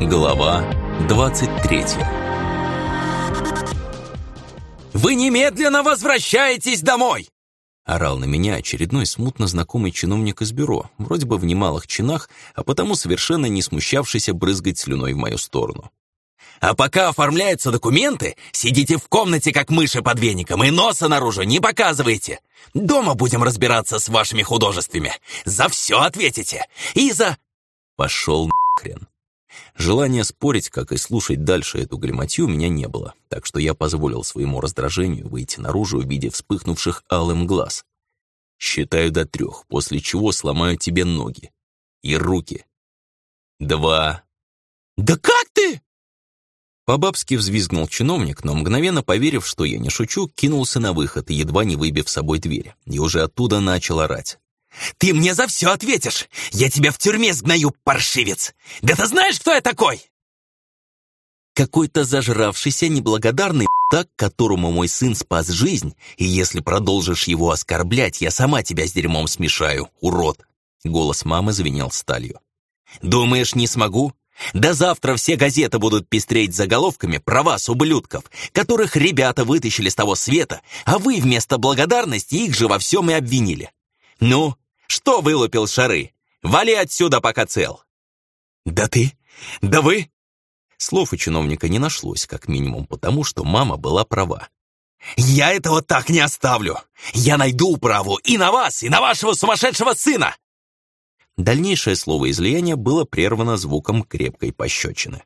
Глава 23 «Вы немедленно возвращаетесь домой!» Орал на меня очередной смутно знакомый чиновник из бюро, вроде бы в немалых чинах, а потому совершенно не смущавшийся брызгать слюной в мою сторону. «А пока оформляются документы, сидите в комнате, как мыши под веником, и носа наружу не показывайте. Дома будем разбираться с вашими художествами. За все ответите. И за...» Пошел нахрен. Желания спорить, как и слушать дальше эту галиматью, у меня не было, так что я позволил своему раздражению выйти наружу в виде вспыхнувших алым глаз. Считаю до трех, после чего сломаю тебе ноги. И руки. Два. «Да как ты?» По-бабски взвизгнул чиновник, но мгновенно поверив, что я не шучу, кинулся на выход, едва не выбив собой дверь, и уже оттуда начал орать. «Ты мне за все ответишь! Я тебя в тюрьме сгною, паршивец! Да ты знаешь, кто я такой?» Какой-то зажравшийся неблагодарный так, которому мой сын спас жизнь, и если продолжишь его оскорблять, я сама тебя с дерьмом смешаю, урод!» Голос мамы звенел сталью. «Думаешь, не смогу? Да завтра все газеты будут пестреть заголовками про вас, ублюдков, которых ребята вытащили с того света, а вы вместо благодарности их же во всем и обвинили. Ну, что вылупил шары? Вали отсюда, пока цел!» «Да ты? Да вы?» Слов у чиновника не нашлось, как минимум потому, что мама была права. «Я этого так не оставлю! Я найду управу и на вас, и на вашего сумасшедшего сына!» Дальнейшее слово излияния было прервано звуком крепкой пощечины.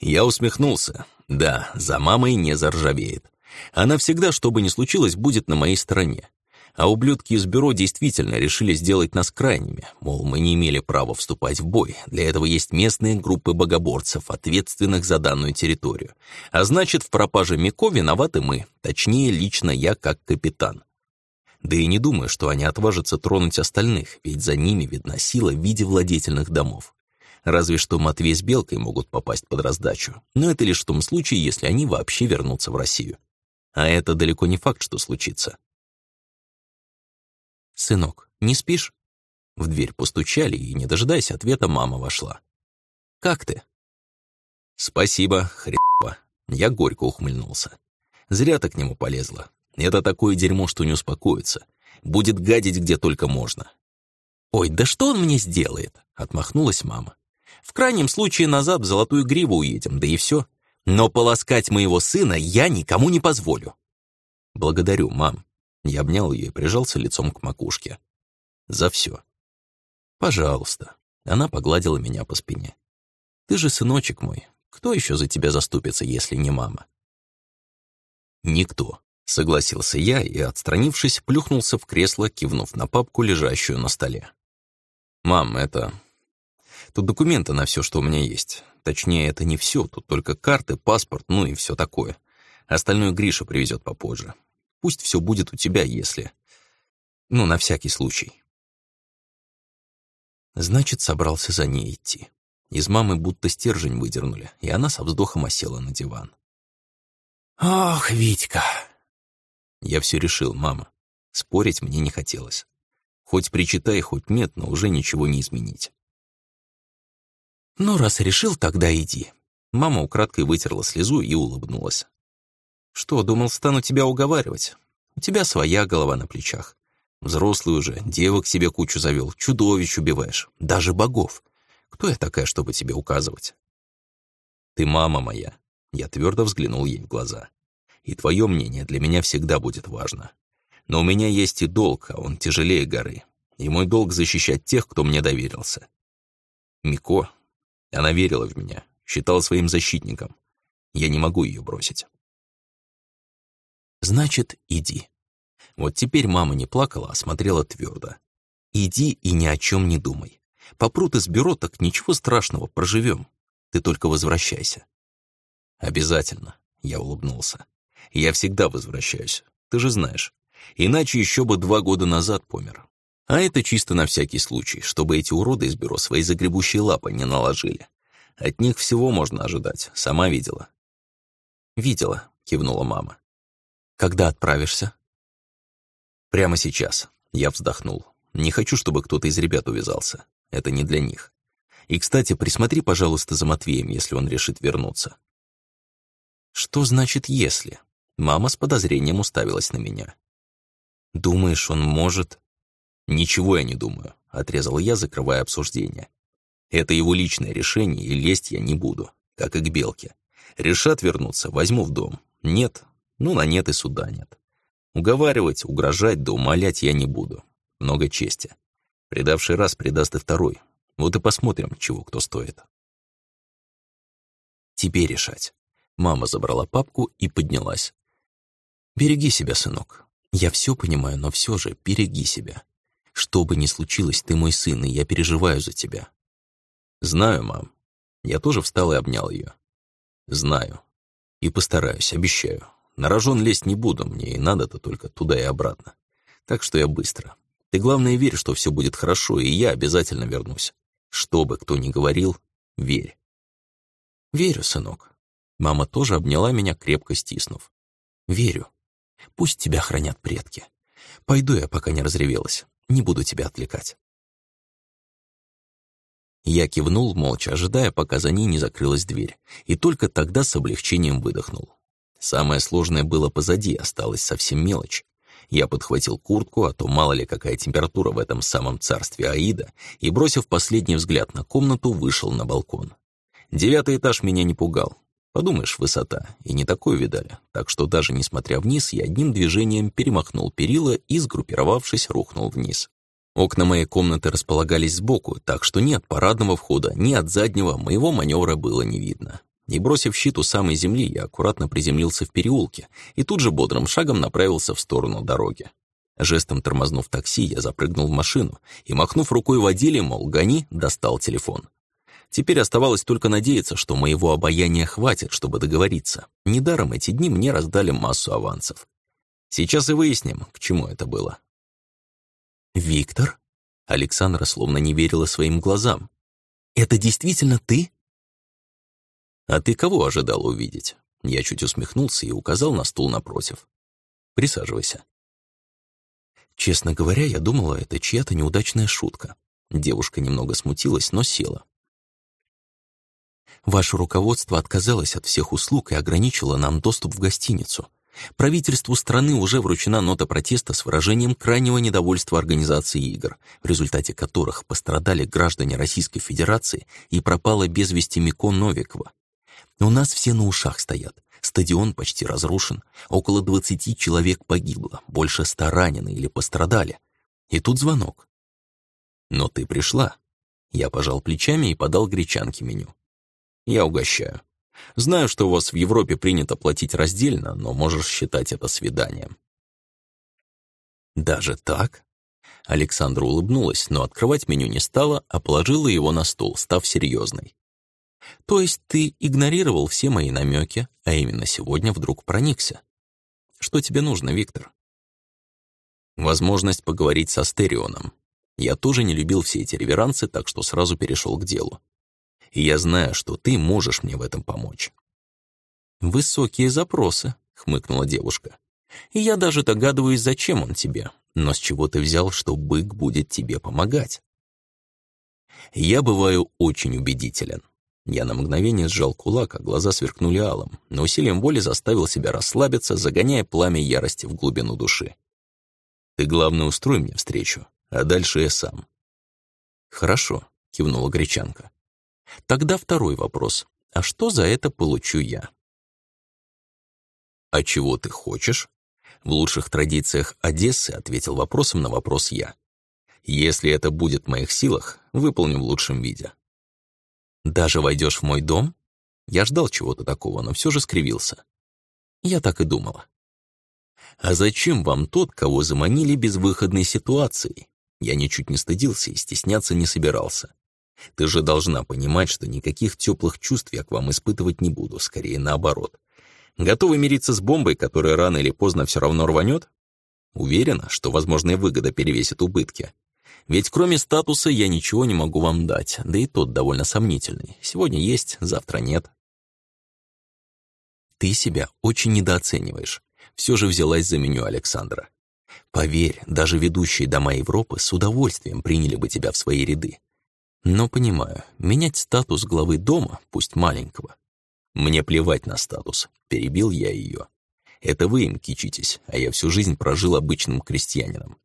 Я усмехнулся. Да, за мамой не заржавеет. Она всегда, что бы ни случилось, будет на моей стороне. А ублюдки из бюро действительно решили сделать нас крайними, мол, мы не имели права вступать в бой, для этого есть местные группы богоборцев, ответственных за данную территорию. А значит, в пропаже Мико виноваты мы, точнее, лично я как капитан. Да и не думаю, что они отважатся тронуть остальных, ведь за ними видна сила в виде владетельных домов. Разве что Матвей с Белкой могут попасть под раздачу, но это лишь в том случае, если они вообще вернутся в Россию. А это далеко не факт, что случится. «Сынок, не спишь?» В дверь постучали, и, не дожидаясь ответа, мама вошла. «Как ты?» «Спасибо, хреново». Я горько ухмыльнулся. Зря ты к нему полезла. Это такое дерьмо, что не успокоится. Будет гадить где только можно. «Ой, да что он мне сделает?» — отмахнулась мама. «В крайнем случае назад в Золотую Гриву уедем, да и все. Но полоскать моего сына я никому не позволю». «Благодарю, мам», я обнял ее и прижался лицом к макушке. За все. Пожалуйста. Она погладила меня по спине. Ты же сыночек мой. Кто еще за тебя заступится, если не мама? Никто. Согласился я и, отстранившись, плюхнулся в кресло, кивнув на папку, лежащую на столе. «Мам, это... Тут документы на все, что у меня есть. Точнее, это не все, тут только карты, паспорт, ну и все такое. Остальное Гриша привезет попозже. Пусть все будет у тебя, если... Ну, на всякий случай. Значит, собрался за ней идти. Из мамы будто стержень выдернули, и она со вздохом осела на диван. «Ох, Витька!» Я все решил, мама. Спорить мне не хотелось. Хоть причитай, хоть нет, но уже ничего не изменить. «Ну, раз решил, тогда иди». Мама украдкой вытерла слезу и улыбнулась. Что, думал, стану тебя уговаривать? У тебя своя голова на плечах. Взрослый уже, девок себе кучу завел, чудовищ убиваешь, даже богов. Кто я такая, чтобы тебе указывать? Ты мама моя. Я твердо взглянул ей в глаза. И твое мнение для меня всегда будет важно. Но у меня есть и долг, а он тяжелее горы. И мой долг защищать тех, кто мне доверился. Мико, она верила в меня, считала своим защитником. Я не могу ее бросить. Значит, иди. Вот теперь мама не плакала, а смотрела твердо. Иди и ни о чем не думай. Попрут из бюро, так ничего страшного, проживем. Ты только возвращайся. Обязательно, я улыбнулся. Я всегда возвращаюсь, ты же знаешь. Иначе еще бы два года назад помер. А это чисто на всякий случай, чтобы эти уроды из бюро свои загребущие лапы не наложили. От них всего можно ожидать, сама видела. «Видела», — кивнула мама. Когда отправишься? Прямо сейчас. Я вздохнул. Не хочу, чтобы кто-то из ребят увязался. Это не для них. И, кстати, присмотри, пожалуйста, за Матвеем, если он решит вернуться». «Что значит «если»?» Мама с подозрением уставилась на меня. «Думаешь, он может...» «Ничего я не думаю», — отрезал я, закрывая обсуждение. «Это его личное решение, и лезть я не буду, как и к Белке. Решат вернуться, возьму в дом. Нет, ну на нет и суда нет. Уговаривать, угрожать да умолять я не буду. Много чести. Предавший раз предаст и второй. Вот и посмотрим, чего кто стоит. Тебе решать. Мама забрала папку и поднялась. «Береги себя, сынок. Я все понимаю, но все же береги себя. Что бы ни случилось, ты мой сын, и я переживаю за тебя». «Знаю, мам». Я тоже встал и обнял ее. «Знаю. И постараюсь, обещаю. На рожон лезть не буду, мне и надо-то только туда и обратно. Так что я быстро. Ты, главное, верь, что все будет хорошо, и я обязательно вернусь. Что бы кто ни говорил, верь». «Верю, сынок». Мама тоже обняла меня, крепко стиснув. «Верю. Пусть тебя хранят предки. Пойду я, пока не разревелась. Не буду тебя отвлекать». Я кивнул, молча ожидая, пока за ней не закрылась дверь, и только тогда с облегчением выдохнул. Самое сложное было позади, осталась совсем мелочь. Я подхватил куртку, а то мало ли какая температура в этом самом царстве Аида, и, бросив последний взгляд на комнату, вышел на балкон. Девятый этаж меня не пугал. Подумаешь, высота, и не такое видали, так что даже несмотря вниз, я одним движением перемахнул перила и, сгруппировавшись, рухнул вниз. Окна моей комнаты располагались сбоку, так что ни от парадного входа, ни от заднего моего маневра было не видно. И бросив щит у самой земли, я аккуратно приземлился в переулке и тут же бодрым шагом направился в сторону дороги. Жестом тормознув такси, я запрыгнул в машину и, махнув рукой водиле, мол, гони, достал телефон. Теперь оставалось только надеяться, что моего обаяния хватит, чтобы договориться. Недаром эти дни мне раздали массу авансов. Сейчас и выясним, к чему это было. «Виктор?» Александра словно не верила своим глазам. «Это действительно ты?» «А ты кого ожидал увидеть?» Я чуть усмехнулся и указал на стул напротив. «Присаживайся». Честно говоря, я думала, это чья-то неудачная шутка. Девушка немного смутилась, но села. Ваше руководство отказалось от всех услуг и ограничило нам доступ в гостиницу. Правительству страны уже вручена нота протеста с выражением крайнего недовольства организации игр, в результате которых пострадали граждане Российской Федерации и пропала без вести Мико Новикова. У нас все на ушах стоят. Стадион почти разрушен, около 20 человек погибло, больше ста ранены или пострадали. И тут звонок. «Но ты пришла». Я пожал плечами и подал гречанке меню. Я угощаю. Знаю, что у вас в Европе принято платить раздельно, но можешь считать это свиданием». «Даже так?» Александра улыбнулась, но открывать меню не стала, а положила его на стол, став серьезной. «То есть ты игнорировал все мои намеки, а именно сегодня вдруг проникся? Что тебе нужно, Виктор?» Возможность поговорить со Стерионом. Я тоже не любил все эти реверансы, так что сразу перешел к делу и я знаю, что ты можешь мне в этом помочь». «Высокие запросы», — хмыкнула девушка. «И я даже догадываюсь, зачем он тебе. Но с чего ты взял, что бык будет тебе помогать?» «Я бываю очень убедителен». Я на мгновение сжал кулак, а глаза сверкнули алым, но усилием воли заставил себя расслабиться, загоняя пламя ярости в глубину души. «Ты, главное, устрой мне встречу, а дальше я сам». «Хорошо», — кивнула Гречанка. Тогда второй вопрос. А что за это получу я? «А чего ты хочешь?» В лучших традициях Одессы ответил вопросом на вопрос я. «Если это будет в моих силах, выполню в лучшем виде». «Даже войдешь в мой дом?» Я ждал чего-то такого, но все же скривился. Я так и думала. «А зачем вам тот, кого заманили безвыходной ситуацией?» Я ничуть не стыдился и стесняться не собирался. Ты же должна понимать, что никаких теплых чувств я к вам испытывать не буду, скорее наоборот. Готовы мириться с бомбой, которая рано или поздно все равно рванет? Уверена, что возможная выгода перевесит убытки. Ведь кроме статуса я ничего не могу вам дать, да и тот довольно сомнительный. Сегодня есть, завтра нет. Ты себя очень недооцениваешь. Все же взялась за меню Александра. Поверь, даже ведущие дома Европы с удовольствием приняли бы тебя в свои ряды. Но понимаю, менять статус главы дома, пусть маленького. Мне плевать на статус, перебил я ее. Это вы им кичитесь, а я всю жизнь прожил обычным крестьянином.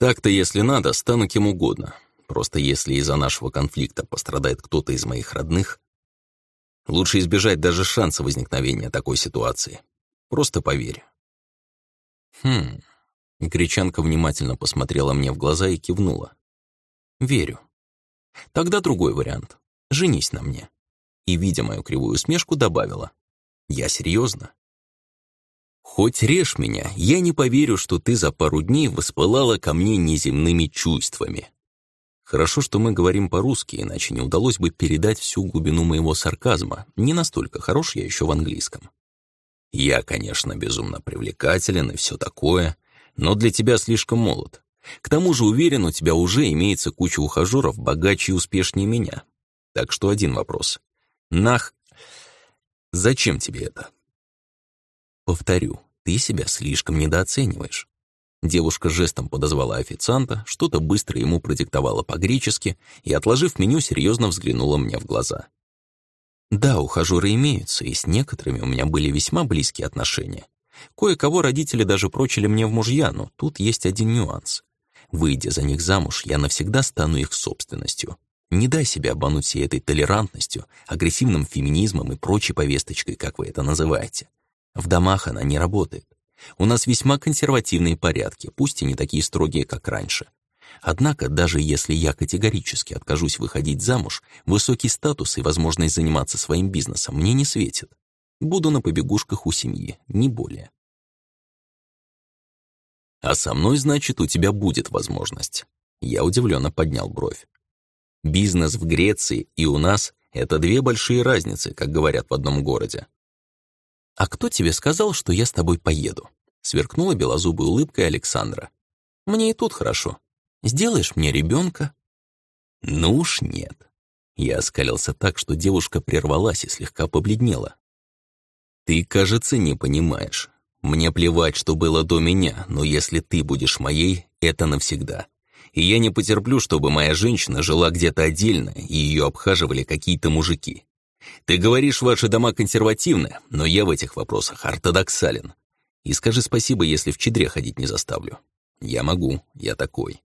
Так-то, если надо, стану кем угодно. Просто если из-за нашего конфликта пострадает кто-то из моих родных, лучше избежать даже шанса возникновения такой ситуации. Просто поверь. Хм. Гречанка внимательно посмотрела мне в глаза и кивнула. Верю. Тогда другой вариант. Женись на мне. И, видя мою кривую усмешку, добавила. Я серьезно. Хоть режь меня, я не поверю, что ты за пару дней воспылала ко мне неземными чувствами. Хорошо, что мы говорим по-русски, иначе не удалось бы передать всю глубину моего сарказма. Не настолько хорош я еще в английском. Я, конечно, безумно привлекателен и все такое, но для тебя слишком молод. К тому же, уверен, у тебя уже имеется куча ухажеров богаче и успешнее меня. Так что один вопрос. Нах... Зачем тебе это? Повторю, ты себя слишком недооцениваешь. Девушка жестом подозвала официанта, что-то быстро ему продиктовала по-гречески и, отложив меню, серьезно взглянула мне в глаза. Да, ухажеры имеются, и с некоторыми у меня были весьма близкие отношения. Кое-кого родители даже прочили мне в мужья, но тут есть один нюанс. Выйдя за них замуж, я навсегда стану их собственностью. Не дай себя обмануть всей этой толерантностью, агрессивным феминизмом и прочей повесточкой, как вы это называете. В домах она не работает. У нас весьма консервативные порядки, пусть и не такие строгие, как раньше. Однако, даже если я категорически откажусь выходить замуж, высокий статус и возможность заниматься своим бизнесом мне не светит. Буду на побегушках у семьи, не более. А со мной, значит, у тебя будет возможность. Я удивленно поднял бровь. Бизнес в Греции и у нас — это две большие разницы, как говорят в одном городе. «А кто тебе сказал, что я с тобой поеду?» Сверкнула белозубой улыбкой Александра. «Мне и тут хорошо. Сделаешь мне ребенка?» «Ну уж нет». Я оскалился так, что девушка прервалась и слегка побледнела. «Ты, кажется, не понимаешь. Мне плевать, что было до меня, но если ты будешь моей, это навсегда. И я не потерплю, чтобы моя женщина жила где-то отдельно, и ее обхаживали какие-то мужики. Ты говоришь, ваши дома консервативны, но я в этих вопросах ортодоксален. И скажи спасибо, если в чедре ходить не заставлю. Я могу, я такой.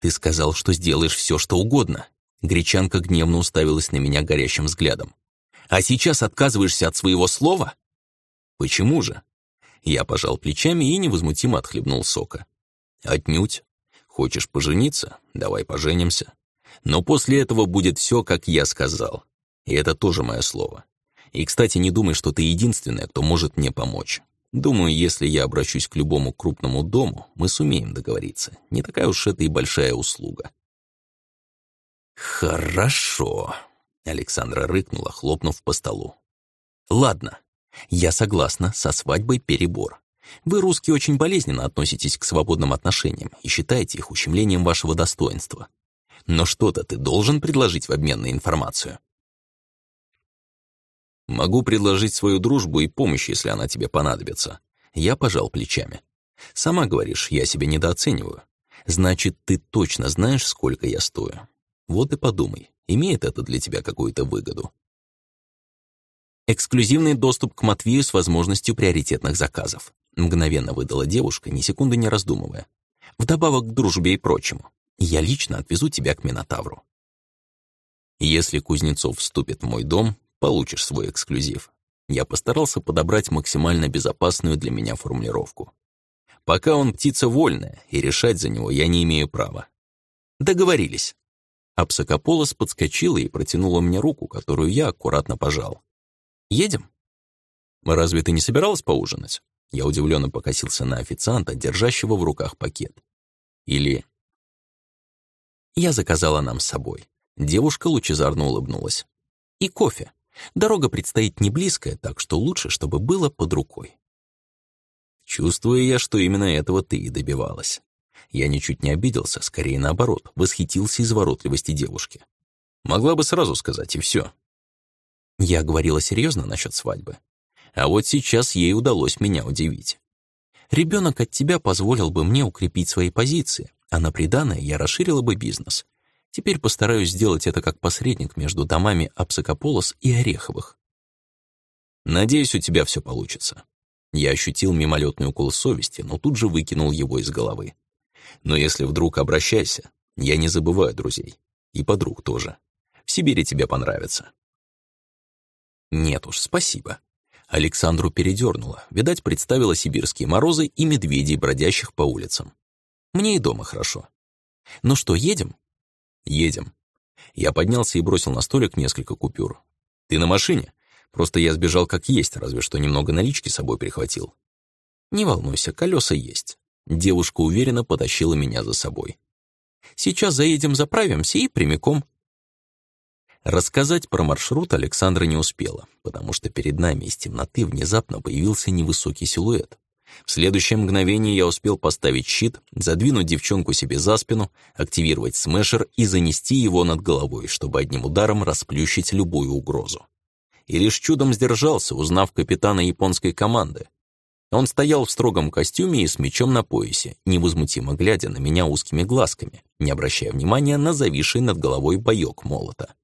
Ты сказал, что сделаешь все, что угодно. Гречанка гневно уставилась на меня горящим взглядом. А сейчас отказываешься от своего слова? Почему же? Я пожал плечами и невозмутимо отхлебнул сока. Отнюдь. Хочешь пожениться? Давай поженимся. Но после этого будет все, как я сказал. И это тоже мое слово. И, кстати, не думай, что ты единственная, кто может мне помочь. Думаю, если я обращусь к любому крупному дому, мы сумеем договориться. Не такая уж это и большая услуга. Хорошо, Александра рыкнула, хлопнув по столу. Ладно, я согласна, со свадьбой перебор. Вы, русские, очень болезненно относитесь к свободным отношениям и считаете их ущемлением вашего достоинства. Но что-то ты должен предложить в обмен на информацию. Могу предложить свою дружбу и помощь, если она тебе понадобится. Я пожал плечами. Сама говоришь, я себя недооцениваю. Значит, ты точно знаешь, сколько я стою. Вот и подумай, имеет это для тебя какую-то выгоду. Эксклюзивный доступ к Матвею с возможностью приоритетных заказов. Мгновенно выдала девушка, ни секунды не раздумывая. Вдобавок к дружбе и прочему. Я лично отвезу тебя к Минотавру. Если Кузнецов вступит в мой дом, получишь свой эксклюзив. Я постарался подобрать максимально безопасную для меня формулировку. Пока он птица вольная, и решать за него я не имею права. Договорились. Апсакополос подскочила и протянула мне руку, которую я аккуратно пожал. «Едем?» «Разве ты не собиралась поужинать?» Я удивленно покосился на официанта, держащего в руках пакет. «Или...» Я заказала нам с собой. Девушка лучезарно улыбнулась. «И кофе. Дорога предстоит не близкая, так что лучше, чтобы было под рукой. Чувствую я, что именно этого ты и добивалась. Я ничуть не обиделся, скорее наоборот, восхитился изворотливости девушки. Могла бы сразу сказать, и все. Я говорила серьезно насчет свадьбы. А вот сейчас ей удалось меня удивить. Ребенок от тебя позволил бы мне укрепить свои позиции, а на приданное я расширила бы бизнес. Теперь постараюсь сделать это как посредник между домами Апсакополос и Ореховых. Надеюсь, у тебя все получится. Я ощутил мимолетный укол совести, но тут же выкинул его из головы. Но если вдруг обращайся, я не забываю друзей. И подруг тоже. В Сибири тебе понравится. Нет уж, спасибо. Александру передернуло. Видать, представила сибирские морозы и медведей, бродящих по улицам. Мне и дома хорошо. Ну что, едем? Едем. Я поднялся и бросил на столик несколько купюр. Ты на машине? Просто я сбежал как есть, разве что немного налички с собой прихватил. Не волнуйся, колеса есть. Девушка уверенно потащила меня за собой. Сейчас заедем, заправимся и прямиком. Рассказать про маршрут Александра не успела, потому что перед нами из темноты внезапно появился невысокий силуэт. В следующее мгновение я успел поставить щит, задвинуть девчонку себе за спину, активировать смешер и занести его над головой, чтобы одним ударом расплющить любую угрозу. И лишь чудом сдержался, узнав капитана японской команды. Он стоял в строгом костюме и с мечом на поясе, невозмутимо глядя на меня узкими глазками, не обращая внимания на зависший над головой боек молота.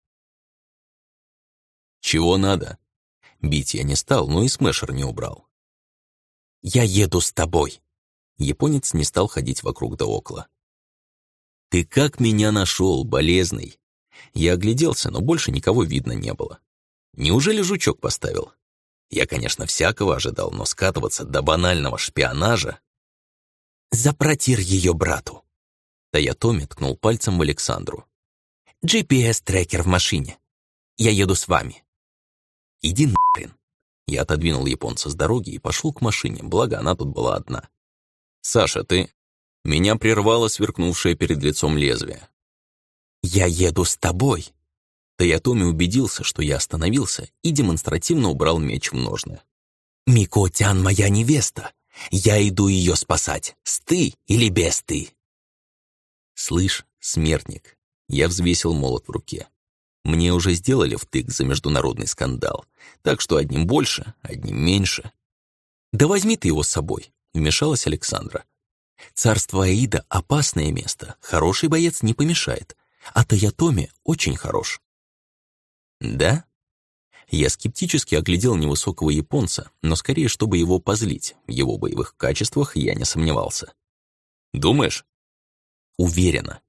«Чего надо?» Бить я не стал, но и смешер не убрал. «Я еду с тобой!» Японец не стал ходить вокруг да около. «Ты как меня нашел, болезный?» Я огляделся, но больше никого видно не было. Неужели жучок поставил? Я, конечно, всякого ожидал, но скатываться до банального шпионажа... «Запротир ее брату!» Таятоми ткнул пальцем в Александру. «GPS-трекер в машине. Я еду с вами. «Иди нахрен!» Я отодвинул японца с дороги и пошел к машине, благо она тут была одна. «Саша, ты...» Меня прервало сверкнувшее перед лицом лезвие. «Я еду с тобой!» Таятоми убедился, что я остановился, и демонстративно убрал меч в ножны. «Микотян моя невеста! Я иду ее спасать, с ты или без ты!» «Слышь, смертник!» Я взвесил молот в руке. Мне уже сделали втык за международный скандал, так что одним больше, одним меньше. «Да возьми ты его с собой», — вмешалась Александра. «Царство Аида — опасное место, хороший боец не помешает, а Таятоми очень хорош». «Да?» Я скептически оглядел невысокого японца, но скорее, чтобы его позлить. В его боевых качествах я не сомневался. «Думаешь?» «Уверена».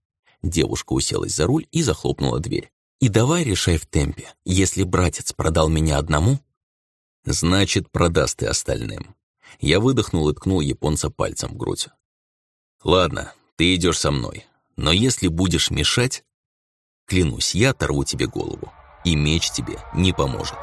Девушка уселась за руль и захлопнула дверь. И давай решай в темпе. Если братец продал меня одному, значит, продаст и остальным. Я выдохнул и ткнул японца пальцем в грудь. Ладно, ты идешь со мной, но если будешь мешать, клянусь, я оторву тебе голову, и меч тебе не поможет.